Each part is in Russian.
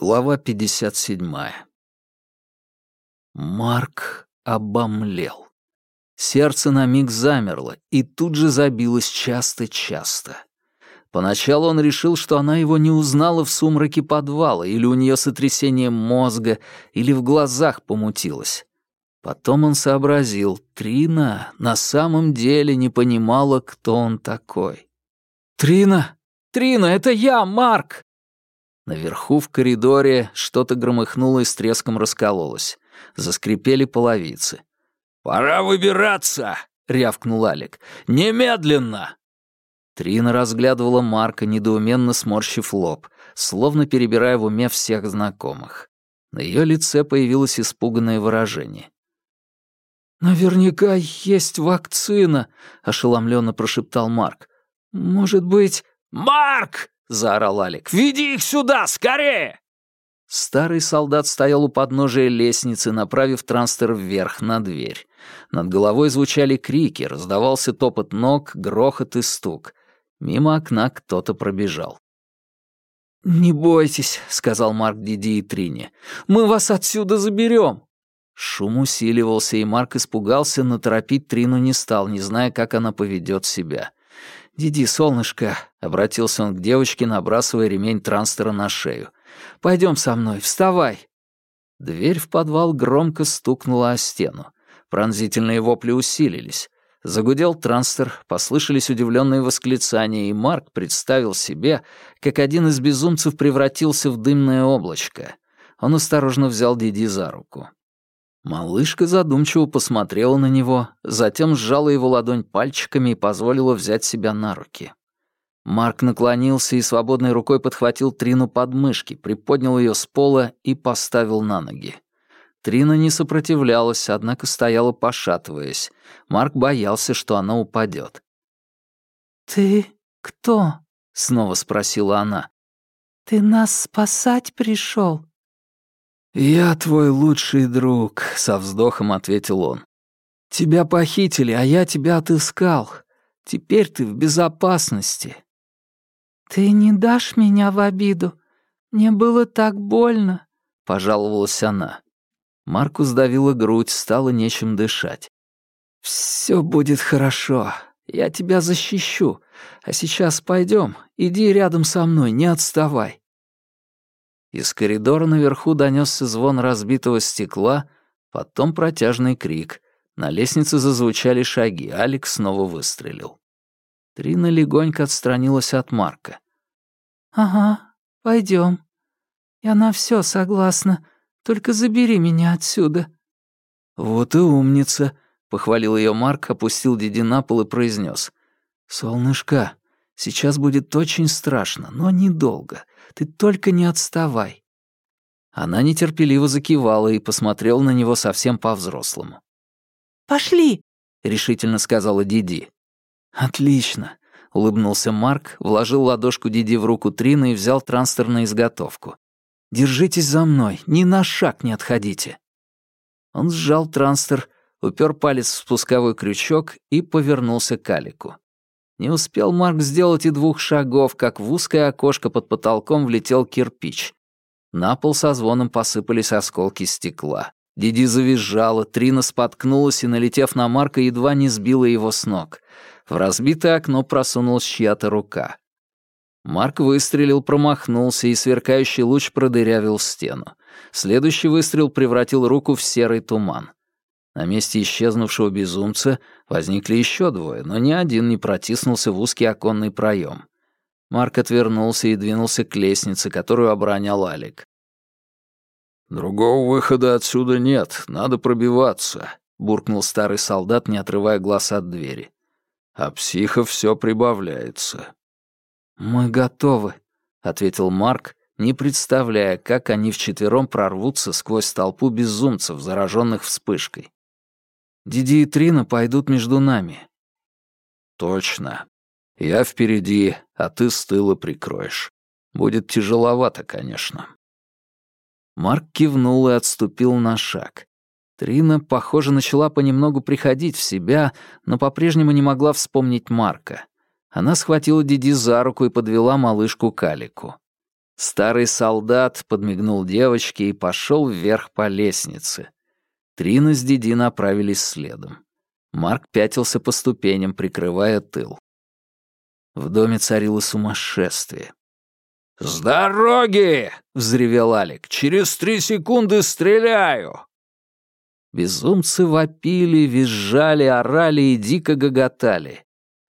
Глава 57. Марк обомлел. Сердце на миг замерло и тут же забилось часто-часто. Поначалу он решил, что она его не узнала в сумраке подвала, или у нее сотрясение мозга, или в глазах помутилось. Потом он сообразил, Трина на самом деле не понимала, кто он такой. «Трина! Трина, это я, Марк!» Наверху в коридоре что-то громыхнуло и с треском раскололось. Заскрипели половицы. «Пора выбираться!» — рявкнул Алик. «Немедленно!» Трина разглядывала Марка, недоуменно сморщив лоб, словно перебирая в уме всех знакомых. На ее лице появилось испуганное выражение. «Наверняка есть вакцина», — ошеломленно прошептал Марк. «Может быть...» «Марк!» — заорал Алик. «Веди их сюда, скорее!» Старый солдат стоял у подножия лестницы, направив транстер вверх на дверь. Над головой звучали крики, раздавался топот ног, грохот и стук. Мимо окна кто-то пробежал. «Не бойтесь», — сказал Марк Диди и Трине. «Мы вас отсюда заберем». Шум усиливался, и Марк испугался, но торопить Трину не стал, не зная, как она поведет себя. «Диди, солнышко», — обратился он к девочке, набрасывая ремень транстера на шею. «Пойдем со мной, вставай». Дверь в подвал громко стукнула о стену. Пронзительные вопли усилились. Загудел транстер, послышались удивленные восклицания, и Марк представил себе, как один из безумцев превратился в дымное облачко. Он осторожно взял Диди за руку. Малышка задумчиво посмотрела на него, затем сжала его ладонь пальчиками и позволила взять себя на руки. Марк наклонился и свободной рукой подхватил Трину под мышки, приподнял ее с пола и поставил на ноги. Трина не сопротивлялась, однако стояла пошатываясь. Марк боялся, что она упадет. «Ты кто?» — снова спросила она. «Ты нас спасать пришел?» «Я твой лучший друг», — со вздохом ответил он. «Тебя похитили, а я тебя отыскал. Теперь ты в безопасности». «Ты не дашь меня в обиду? Мне было так больно», — пожаловалась она. Марку сдавила грудь, стало нечем дышать. «Все будет хорошо. Я тебя защищу. А сейчас пойдем. Иди рядом со мной, не отставай». Из коридора наверху донесся звон разбитого стекла, потом протяжный крик. На лестнице зазвучали шаги, Алекс снова выстрелил. Трина легонько отстранилась от Марка. «Ага, пойдем. Я на все согласна. Только забери меня отсюда». «Вот и умница», — похвалил ее Марк, опустил Диди на пол и произнес. «Солнышко, сейчас будет очень страшно, но недолго. Ты только не отставай». Она нетерпеливо закивала и посмотрела на него совсем по-взрослому. «Пошли!» — решительно сказала Диди. «Отлично!» — улыбнулся Марк, вложил ладошку Диди в руку Трины и взял транстер на изготовку. Держитесь за мной, ни на шаг не отходите». Он сжал транстер, упер палец в спусковой крючок и повернулся к Алику. Не успел Марк сделать и двух шагов, как в узкое окошко под потолком влетел кирпич. На пол со звоном посыпались осколки стекла. Диди завизжала, Трина споткнулась и, налетев на Марка, едва не сбила его с ног. В разбитое окно просунулась чья-то рука. Марк выстрелил, промахнулся, и сверкающий луч продырявил стену. Следующий выстрел превратил руку в серый туман. На месте исчезнувшего безумца возникли еще двое, но ни один не протиснулся в узкий оконный проем. Марк отвернулся и двинулся к лестнице, которую оборонял Алик. «Другого выхода отсюда нет, надо пробиваться», — буркнул старый солдат, не отрывая глаз от двери. «А психов все прибавляется». «Мы готовы», — ответил Марк, не представляя, как они вчетвером прорвутся сквозь толпу безумцев, зараженных вспышкой. «Диди и Трина пойдут между нами». «Точно. Я впереди, а ты с тыла прикроешь. Будет тяжеловато, конечно». Марк кивнул и отступил на шаг. Трина, похоже, начала понемногу приходить в себя, но по-прежнему не могла вспомнить Марка. Она схватила Диди за руку и подвела малышку к Алику. Старый солдат подмигнул девочке и пошел вверх по лестнице. Трина с Диди направились следом. Марк пятился по ступеням, прикрывая тыл. В доме царило сумасшествие. «С дороги!» — взревел Алик. «Через три секунды стреляю!» Безумцы вопили, визжали, орали и дико гоготали.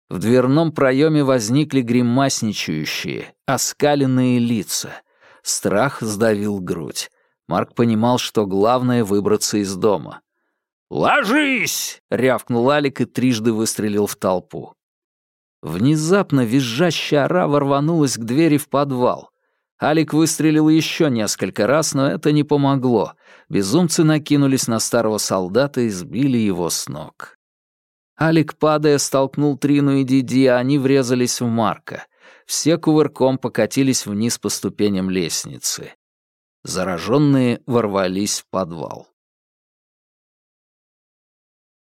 В дверном проеме возникли гримасничающие, оскаленные лица. Страх сдавил грудь. Марк понимал, что главное — выбраться из дома. «Ложись!» — рявкнул Алик и трижды выстрелил в толпу. Внезапно визжащая орава рванулась к двери в подвал. Алик выстрелил еще несколько раз, но это не помогло. Безумцы накинулись на старого солдата и сбили его с ног. Алик, падая, столкнул Трину и Диди, а они врезались в Марка. Все кувырком покатились вниз по ступеням лестницы. Зараженные ворвались в подвал.